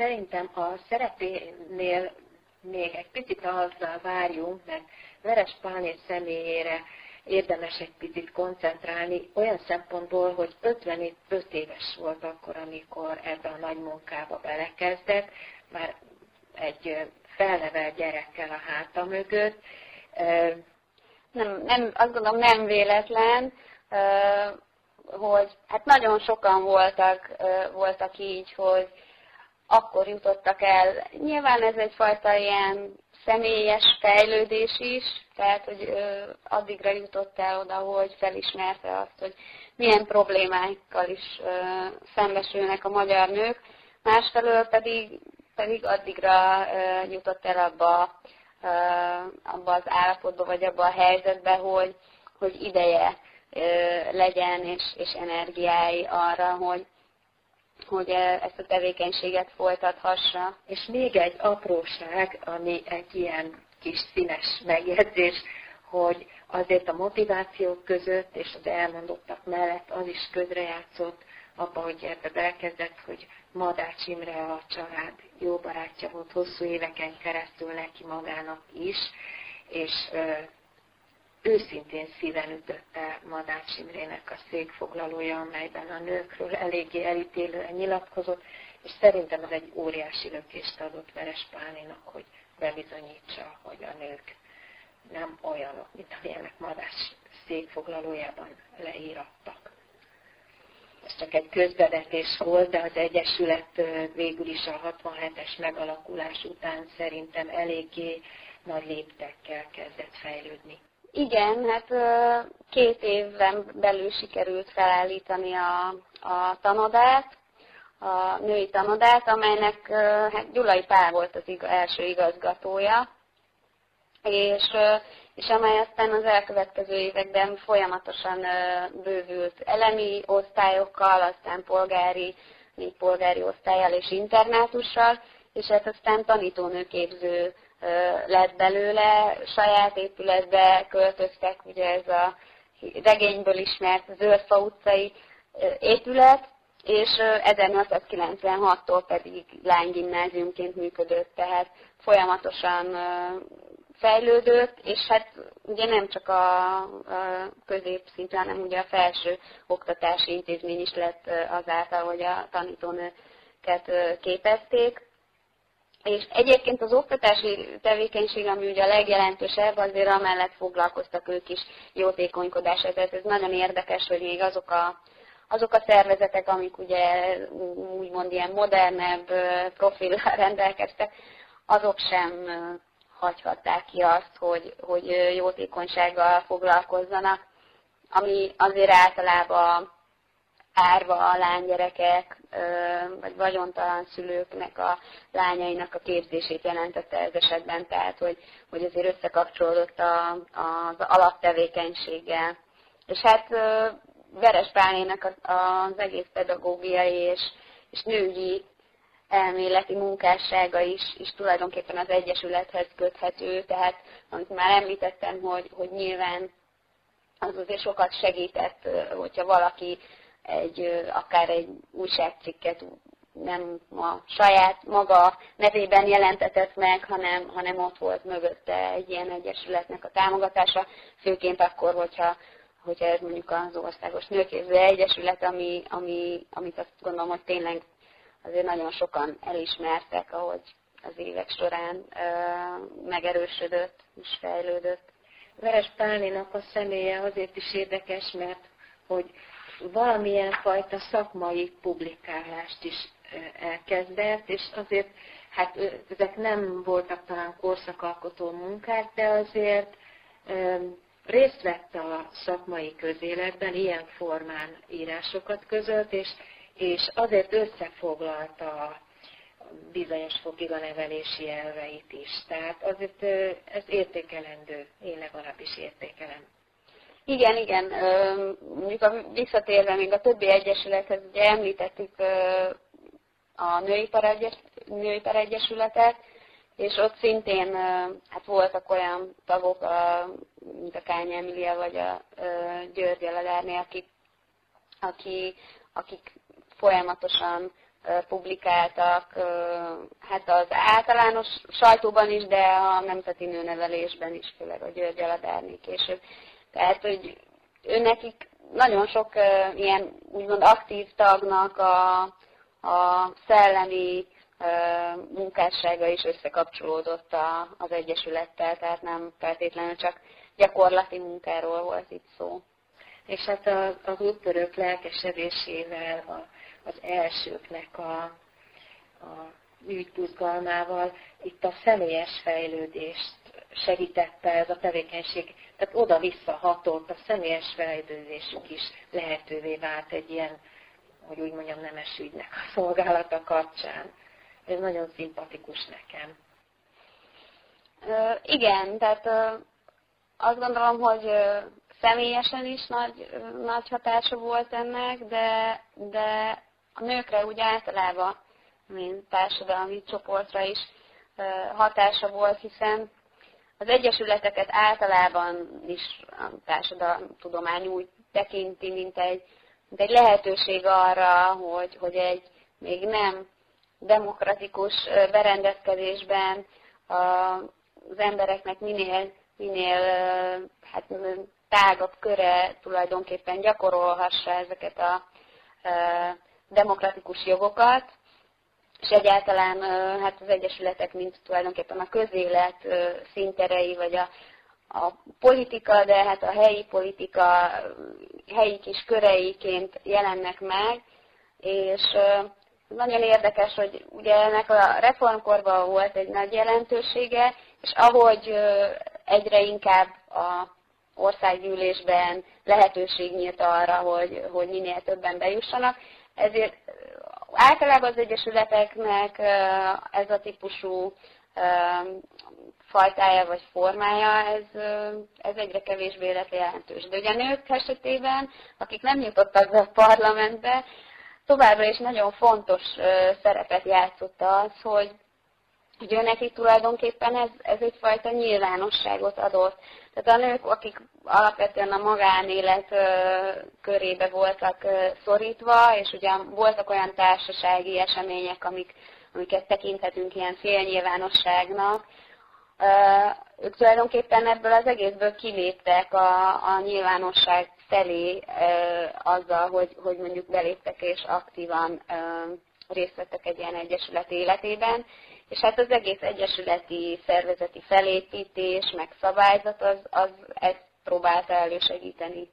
Szerintem a szerepénél még egy picit azzal várjunk, mert Veres Pálné személyére érdemes egy picit koncentrálni, olyan szempontból, hogy 55 éves volt akkor, amikor ebbe a nagy munkába belekezdett, már egy felnevel gyerekkel a háta mögött. Nem, nem, azt gondolom nem véletlen, hogy hát nagyon sokan voltak, voltak így, hogy akkor jutottak el. Nyilván ez egyfajta ilyen személyes fejlődés is, tehát hogy addigra jutott el oda, hogy felismerte azt, hogy milyen problémákkal is szembesülnek a magyar nők, másfelől pedig, pedig addigra jutott el abba, abba az állapotba, vagy abba a helyzetbe, hogy, hogy ideje legyen és, és energiái arra, hogy, hogy ezt a tevékenységet folytathassa. És még egy apróság, ami egy ilyen kis színes megjegyzés, hogy azért a motivációk között és az elmondottak mellett az is közrejátszott abban, hogy ebbe belekezdett, hogy Madács Imre a család jó barátja volt hosszú éveken keresztül neki magának is, és őszintén szíven ütötte Madács Imrének a székfoglalója, amelyben a nőkről eléggé elítélően nyilatkozott, és szerintem ez egy óriási lökést adott Veres Pálinak, hogy bebizonyítsa, hogy a nők nem olyanok, mint amilyenek Madács székfoglalójában leírattak. Ez csak egy közbevetés volt, de az Egyesület végül is a 67-es megalakulás után szerintem eléggé nagy léptekkel kezdett fejlődni. Igen, hát két évben belül sikerült felállítani a, a tanodát, a női tanodát, amelynek hát Gyulai Pál volt az ig- első igazgatója, és, és amely aztán az elkövetkező években folyamatosan bővült elemi osztályokkal, aztán polgári, négy polgári osztályjal és internátussal, és hát aztán tanítónőképző lett belőle, saját épületbe költöztek, ugye ez a regényből ismert Zöldfa utcai épület, és 1896-tól pedig lánygimnáziumként működött, tehát folyamatosan fejlődött, és hát ugye nem csak a, a középszintű, hanem ugye a felső oktatási intézmény is lett azáltal, hogy a tanítónőket képezték. És egyébként az oktatási tevékenység, ami ugye a legjelentősebb, azért amellett foglalkoztak ők is jótékonykodásra. Tehát ez nagyon érdekes, hogy még azok a, azok a szervezetek, amik ugye úgymond ilyen modernebb profillal *laughs* rendelkeztek, azok sem hagyhatták ki azt, hogy, hogy jótékonysággal foglalkozzanak, ami azért általában árva a lánygyerekek, vagy vagyontalan szülőknek a lányainak a képzését jelentette ez esetben, tehát hogy, hogy azért összekapcsolódott a, az alaptevékenységgel. És hát Veres Pálének az egész pedagógiai és, és nőgyi elméleti munkássága is, is tulajdonképpen az Egyesülethez köthető, tehát amit már említettem, hogy, hogy nyilván az azért sokat segített, hogyha valaki egy, akár egy újságcikket nem a saját maga nevében jelentetett meg, hanem, hanem ott volt mögötte egy ilyen egyesületnek a támogatása, főként akkor, hogyha, hogyha ez mondjuk az Országos Nőképző Egyesület, ami, ami, amit azt gondolom, hogy tényleg azért nagyon sokan elismertek, ahogy az évek során ö, megerősödött és fejlődött. Veres Pálinak a személye azért is érdekes, mert hogy valamilyen fajta szakmai publikálást is elkezdett, és azért, hát ezek nem voltak talán korszakalkotó munkák, de azért részt vett a szakmai közéletben, ilyen formán írásokat közölt, és, és azért összefoglalta bizonyos fokig a nevelési elveit is. Tehát azért ez értékelendő, én legalábbis értékelem. Igen, igen. Mondjuk a, visszatérve még a többi egyesülethez, ugye említettük a nőipar, egyes, nőipar egyesületet, és ott szintén hát voltak olyan tagok, mint a Kány Emilia vagy a György Eladárné, akik, akik, akik folyamatosan publikáltak, hát az általános sajtóban is, de a nemzeti nőnevelésben is, főleg a György Eladárné később. Tehát, hogy nekik nagyon sok ilyen úgymond aktív tagnak a, a szellemi munkássága is összekapcsolódott az Egyesülettel, tehát nem feltétlenül csak gyakorlati munkáról volt itt szó. És hát az, az úttörők lelkesedésével, az elsőknek a, a ügybuzgalmával itt a személyes fejlődést segítette ez a tevékenység, tehát oda-vissza hatott, a személyes fejlődésük is lehetővé vált egy ilyen, hogy úgy mondjam, nemes ügynek a szolgálata kapcsán. Ez nagyon szimpatikus nekem. igen, tehát azt gondolom, hogy személyesen is nagy, nagy hatása volt ennek, de, de a nőkre úgy általában, mint társadalmi csoportra is hatása volt, hiszen az egyesületeket általában is a társadalomtudomány úgy tekinti, mint egy, mint egy lehetőség arra, hogy, hogy egy még nem demokratikus berendezkedésben az embereknek minél, minél hát, tágabb köre tulajdonképpen gyakorolhassa ezeket a demokratikus jogokat, és egyáltalán hát az egyesületek, mint tulajdonképpen a közélet szinterei, vagy a, a politika, de hát a helyi politika helyi kis köreiként jelennek meg, és nagyon érdekes, hogy ugye ennek a reformkorban volt egy nagy jelentősége, és ahogy egyre inkább a országgyűlésben lehetőség nyílt arra, hogy, hogy minél többen bejussanak, ezért általában az egyesületeknek ez a típusú fajtája vagy formája, ez, ez egyre kevésbé lett jelentős. De ugye nők esetében, akik nem jutottak be a parlamentbe, továbbra is nagyon fontos szerepet játszott az, hogy hogy nekik tulajdonképpen ez, ez egyfajta nyilvánosságot adott. Tehát a nők, akik alapvetően a magánélet körébe voltak szorítva, és ugye voltak olyan társasági események, amik, amiket tekinthetünk ilyen félnyilvánosságnak, ők tulajdonképpen ebből az egészből kiléptek a, a nyilvánosság felé azzal, hogy, hogy mondjuk beléptek és aktívan részt vettek egy ilyen egyesület életében, és hát az egész egyesületi szervezeti felépítés, meg szabályzat az, az ezt próbálta elősegíteni.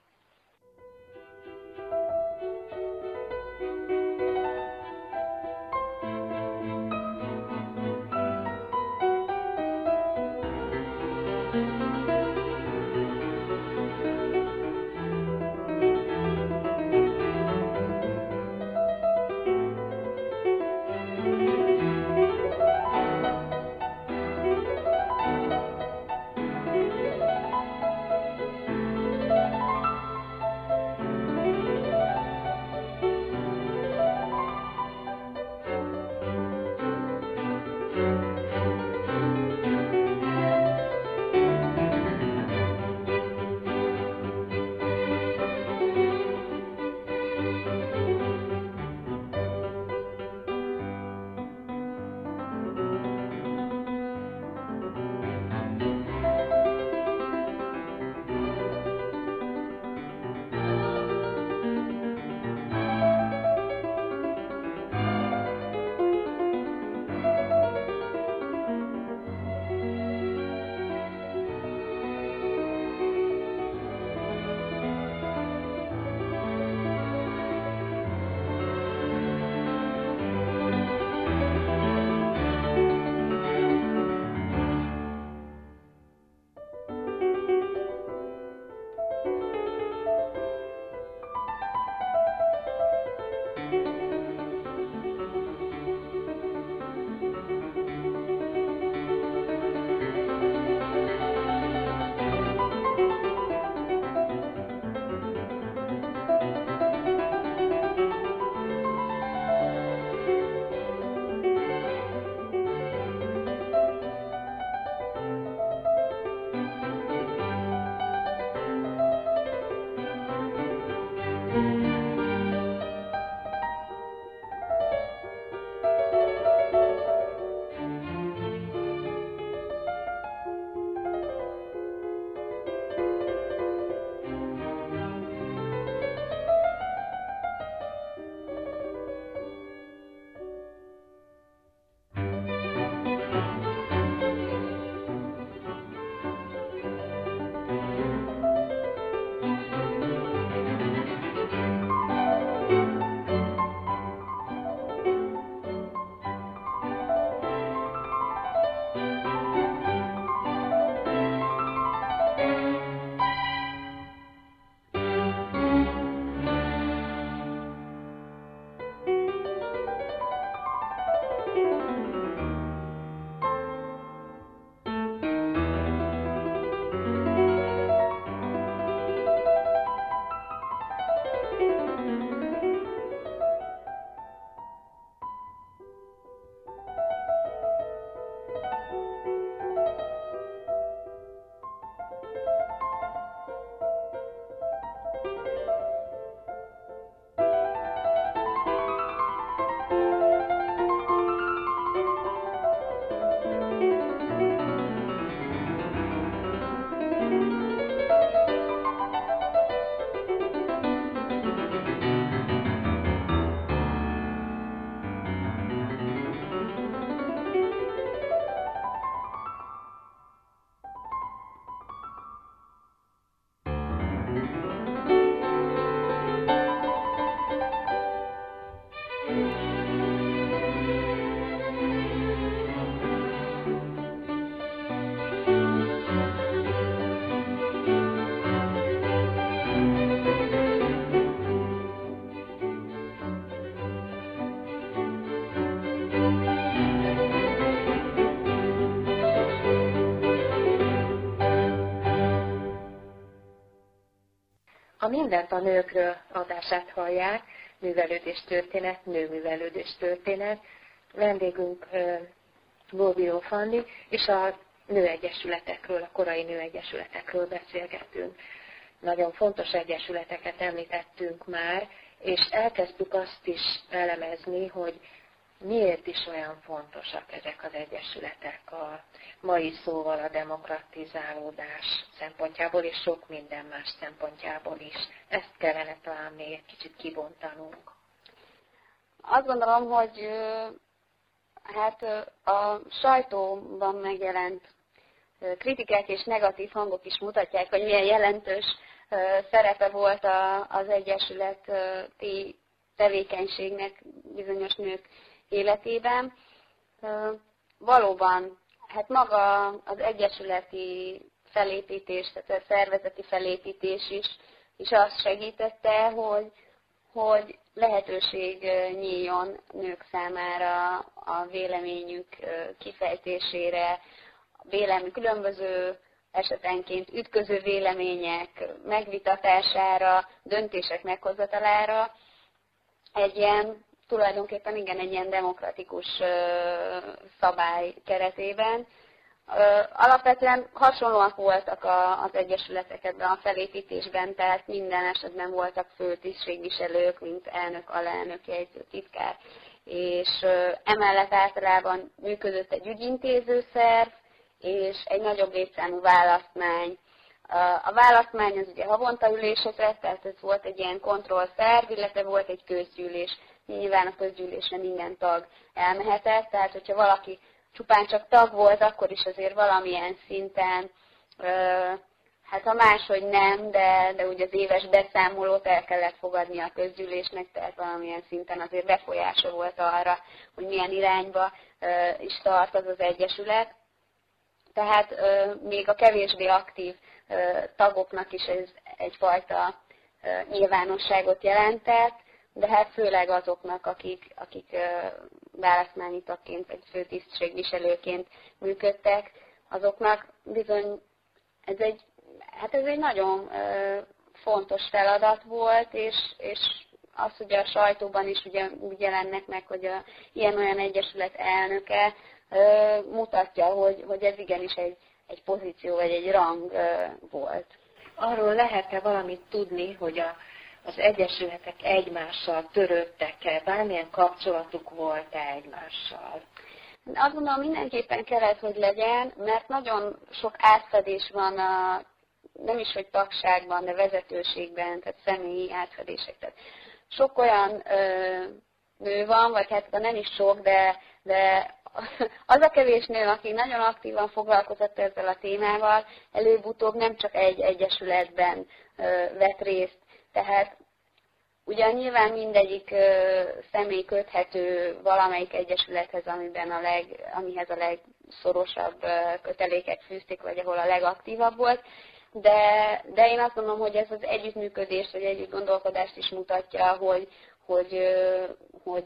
A Mindent a nőkről adását hallják, művelődés történet, nőművelődés történet. Vendégünk Bóbió Fanni, és a nőegyesületekről, a korai nőegyesületekről beszélgetünk. Nagyon fontos egyesületeket említettünk már, és elkezdtük azt is elemezni, hogy miért is olyan fontosak ezek az egyesületek a mai szóval a demokratizálódás szempontjából, és sok minden más szempontjából is. Ezt kellene talán még egy kicsit kibontanunk. Azt gondolom, hogy hát a sajtóban megjelent kritikák és negatív hangok is mutatják, hogy milyen jelentős szerepe volt az Egyesületi tevékenységnek bizonyos nők életében. Valóban, hát maga az egyesületi felépítés, tehát a szervezeti felépítés is, is azt segítette, hogy, hogy lehetőség nyíljon nők számára a véleményük kifejtésére, vélemény, különböző esetenként ütköző vélemények megvitatására, döntések meghozatalára egy ilyen tulajdonképpen igen egy ilyen demokratikus szabály keretében. Alapvetően hasonlóak voltak az egyesületek ebben a felépítésben, tehát minden esetben voltak főtisztségviselők, mint elnök, alelnök, jegyző, titkár, és emellett általában működött egy ügyintéző szerv, és egy nagyobb létszámú választmány. A választmány az ugye havonta ülésekre, tehát ez volt egy ilyen kontrollszerv, illetve volt egy közgyűlés nyilván a közgyűlésre minden tag elmehetett, tehát hogyha valaki csupán csak tag volt, akkor is azért valamilyen szinten, hát ha máshogy nem, de, de ugye az éves beszámolót el kellett fogadni a közgyűlésnek, tehát valamilyen szinten azért befolyása volt arra, hogy milyen irányba is tart az az egyesület. Tehát még a kevésbé aktív tagoknak is ez egyfajta nyilvánosságot jelentett, de hát főleg azoknak, akik, akik választmányi tagként vagy főtisztségviselőként működtek, azoknak bizony ez egy, hát ez egy nagyon fontos feladat volt, és, és az, hogy a sajtóban is ugye úgy jelennek meg, hogy a ilyen-olyan egyesület elnöke mutatja, hogy, hogy ez igenis egy, egy pozíció vagy egy rang volt. Arról lehet-e valamit tudni, hogy a az egyesületek egymással törődtek-e, bármilyen kapcsolatuk volt-e egymással? Azt gondolom mindenképpen kellett, hogy legyen, mert nagyon sok átfedés van a, nem is hogy tagságban, de vezetőségben, tehát személyi átfedések. Tehát sok olyan ö, nő van, vagy hát nem is sok, de, de *laughs* az a kevés nő, aki nagyon aktívan foglalkozott ezzel a témával, előbb-utóbb nem csak egy egyesületben vett részt, tehát ugyan nyilván mindegyik személy köthető valamelyik egyesülethez, amiben a leg, amihez a legszorosabb kötelékek fűzték, vagy ahol a legaktívabb volt, de, de én azt gondolom, hogy ez az együttműködést, vagy együtt gondolkodást is mutatja, hogy, hogy, hogy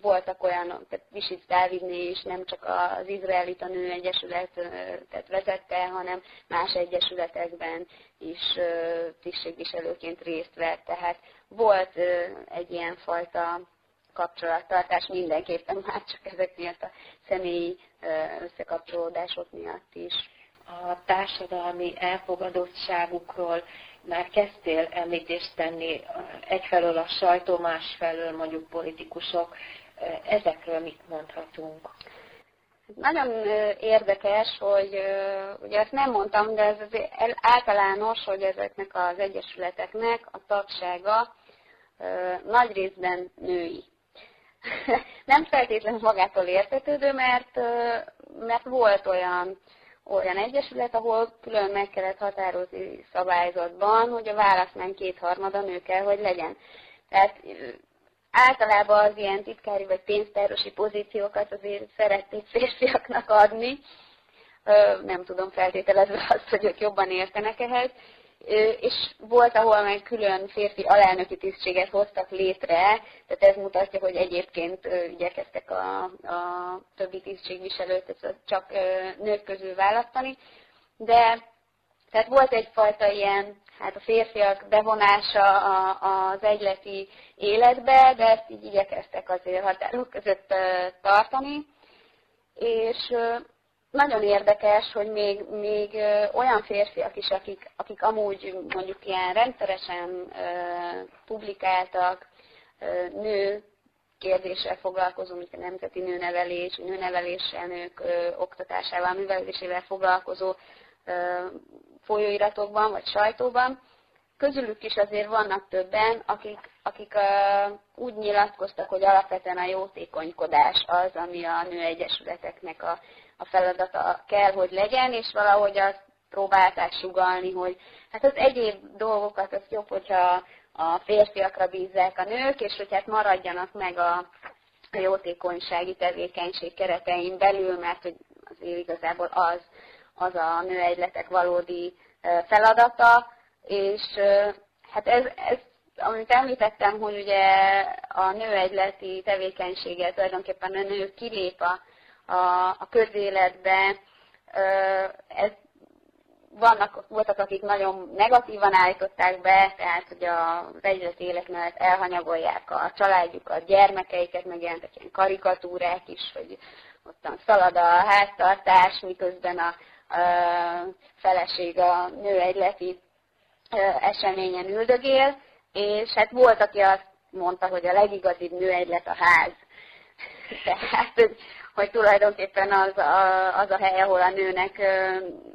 voltak olyan, tehát Visic Dávidné is nem csak az Izraelita Nő Egyesületet vezette, hanem más egyesületekben is tisztségviselőként részt vett. Tehát volt egy ilyen fajta kapcsolattartás mindenképpen *laughs* már csak ezek miatt a személyi összekapcsolódások miatt is. A társadalmi elfogadottságukról már kezdtél említést tenni egyfelől a sajtó, másfelől mondjuk politikusok. Ezekről mit mondhatunk? Nagyon érdekes, hogy ugye ezt nem mondtam, de ez az általános, hogy ezeknek az egyesületeknek a tagsága nagy részben női. *laughs* nem feltétlenül magától értetődő, mert, mert volt olyan, olyan egyesület, ahol külön meg kellett határozni szabályzatban, hogy a választmány kétharmada nő kell, hogy legyen. Tehát általában az ilyen titkári vagy pénztárosi pozíciókat azért szerették férfiaknak adni, nem tudom feltételezve azt, hogy ők jobban értenek ehhez, és volt, ahol meg külön férfi alelnöki tisztséget hoztak létre, tehát ez mutatja, hogy egyébként igyekeztek a, a többi tisztségviselőt csak nők közül választani, de tehát volt egyfajta ilyen hát a férfiak bevonása az egyleti életbe, de ezt így igyekeztek azért határok között tartani. És nagyon érdekes, hogy még, még olyan férfiak is, akik, akik amúgy mondjuk ilyen rendszeresen publikáltak nő kérdéssel foglalkozó, mint a nemzeti nőnevelés, nőneveléssel, nők ö, oktatásával, művelésével foglalkozó ö, folyóiratokban vagy sajtóban. Közülük is azért vannak többen, akik, akik ö, úgy nyilatkoztak, hogy alapvetően a jótékonykodás az, ami a nőegyesületeknek a, a feladata kell, hogy legyen, és valahogy azt próbálták sugalni, hogy hát az egyéb dolgokat az jobb, hogyha a férfiakra bízzák a nők, és hogy hát maradjanak meg a, a jótékonysági tevékenység keretein belül, mert hogy azért igazából az, az a nőegyletek valódi feladata, és hát ez, ez amit említettem, hogy ugye a nőegyleti tevékenységet tulajdonképpen a nő kilép a, a, a közéletbe, ez vannak, voltak, akik nagyon negatívan állították be, tehát hogy az egyet élet mellett elhanyagolják a családjukat, gyermekeiket, megjelentek ilyen karikatúrák is, hogy ottan szalad a háztartás, miközben a, a feleség a nő egyleti eseményen üldögél, és hát volt, aki azt mondta, hogy a legigazibb nő egylet a ház. *laughs* Tehát, hogy hogy tulajdonképpen az a, az a hely, ahol a nőnek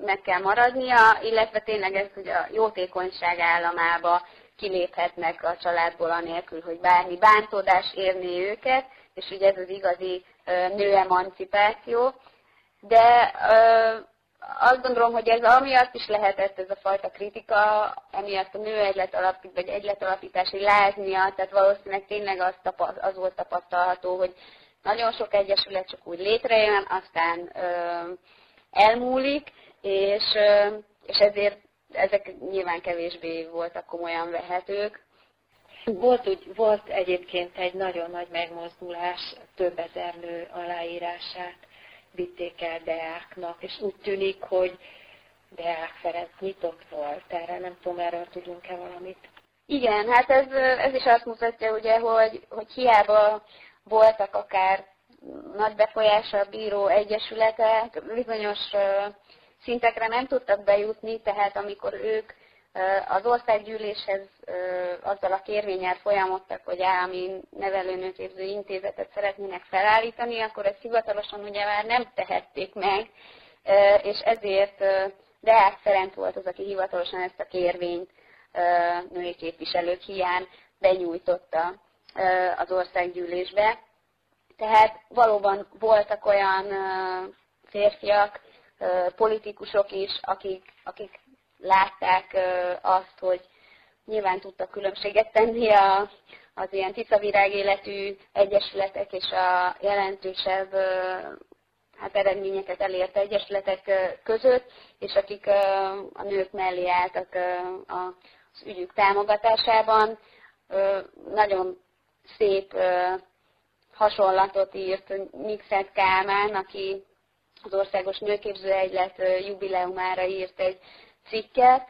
meg kell maradnia, illetve tényleg ez, hogy a jótékonyság államába kiléphetnek a családból anélkül, hogy bármi bántódás érné őket, és ugye ez az igazi nőemancipáció. De azt gondolom, hogy ez amiatt is lehetett ez a fajta kritika, emiatt a nő egylet alapít, vagy egyletalapítási láznia, tehát valószínűleg tényleg az, tapaszt, az volt tapasztalható, hogy nagyon sok egyesület csak úgy létrejön, aztán ö, elmúlik, és, ö, és ezért ezek nyilván kevésbé voltak komolyan vehetők. Volt, úgy, volt egyébként egy nagyon nagy megmozdulás, több ezer nő aláírását vitték el Deáknak, és úgy tűnik, hogy Deák Ferenc nyitott volt erre, nem tudom, erről tudunk-e valamit. Igen, hát ez, ez is azt mutatja, ugye, hogy, hogy hiába voltak akár nagy befolyással bíró egyesületek, bizonyos szintekre nem tudtak bejutni, tehát amikor ők az országgyűléshez azzal a kérvényel folyamodtak, hogy állami nevelőnőképző intézetet szeretnének felállítani, akkor ezt hivatalosan ugye már nem tehették meg, és ezért Deák Ferenc volt az, aki hivatalosan ezt a kérvényt női képviselők hiány benyújtotta az országgyűlésbe. Tehát valóban voltak olyan férfiak, politikusok is, akik, akik látták azt, hogy nyilván tudtak különbséget tenni a, az ilyen tiszavirág életű egyesületek és a jelentősebb hát eredményeket elért egyesületek között, és akik a nők mellé álltak az ügyük támogatásában. Nagyon szép hasonlatot írt Mixet Kálmán, aki az Országos Nőképző Egylet jubileumára írt egy cikket,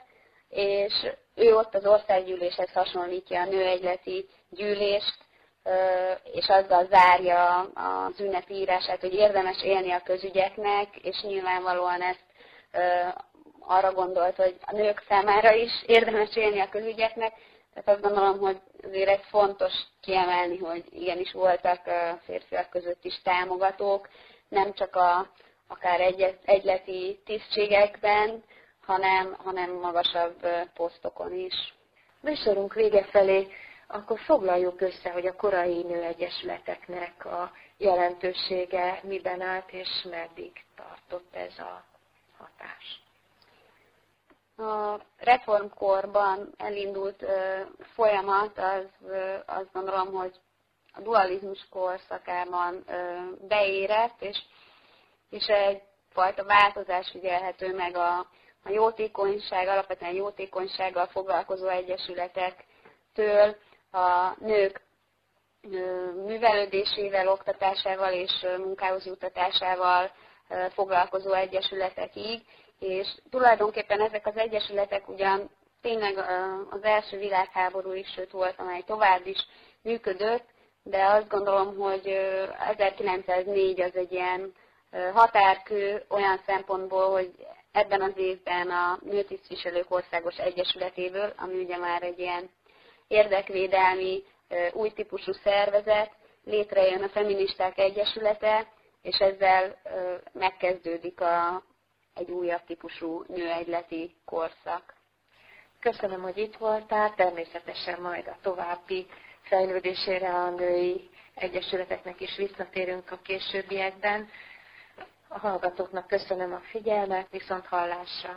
és ő ott az országgyűléshez hasonlítja a nőegyleti gyűlést, és azzal zárja az ünnepi írását, hogy érdemes élni a közügyeknek, és nyilvánvalóan ezt arra gondolt, hogy a nők számára is érdemes élni a közügyeknek, tehát azt gondolom, hogy azért ez fontos kiemelni, hogy igenis voltak férfiak között is támogatók, nem csak a, akár egy, egyleti tisztségekben, hanem, hanem magasabb posztokon is. Műsorunk vége felé akkor foglaljuk össze, hogy a korai nőegyesületeknek a jelentősége miben állt és meddig tartott ez a hatás a reformkorban elindult folyamat, az azt gondolom, hogy a dualizmus korszakában beérett, és, és egyfajta változás figyelhető meg a, a jótékonyság, alapvetően jótékonysággal foglalkozó egyesületektől a nők művelődésével, oktatásával és munkához jutatásával foglalkozó egyesületekig, és tulajdonképpen ezek az egyesületek ugyan tényleg az első világháború is, sőt volt, amely tovább is működött, de azt gondolom, hogy 1904 az egy ilyen határkő olyan szempontból, hogy ebben az évben a Nőtisztviselők Országos Egyesületéből, ami ugye már egy ilyen érdekvédelmi új típusú szervezet, létrejön a Feministák Egyesülete, és ezzel megkezdődik a, egy újabb típusú nőegyleti korszak. Köszönöm, hogy itt voltál, természetesen majd a további fejlődésére a női egyesületeknek is visszatérünk a későbbiekben. A hallgatóknak köszönöm a figyelmet, viszont hallásra!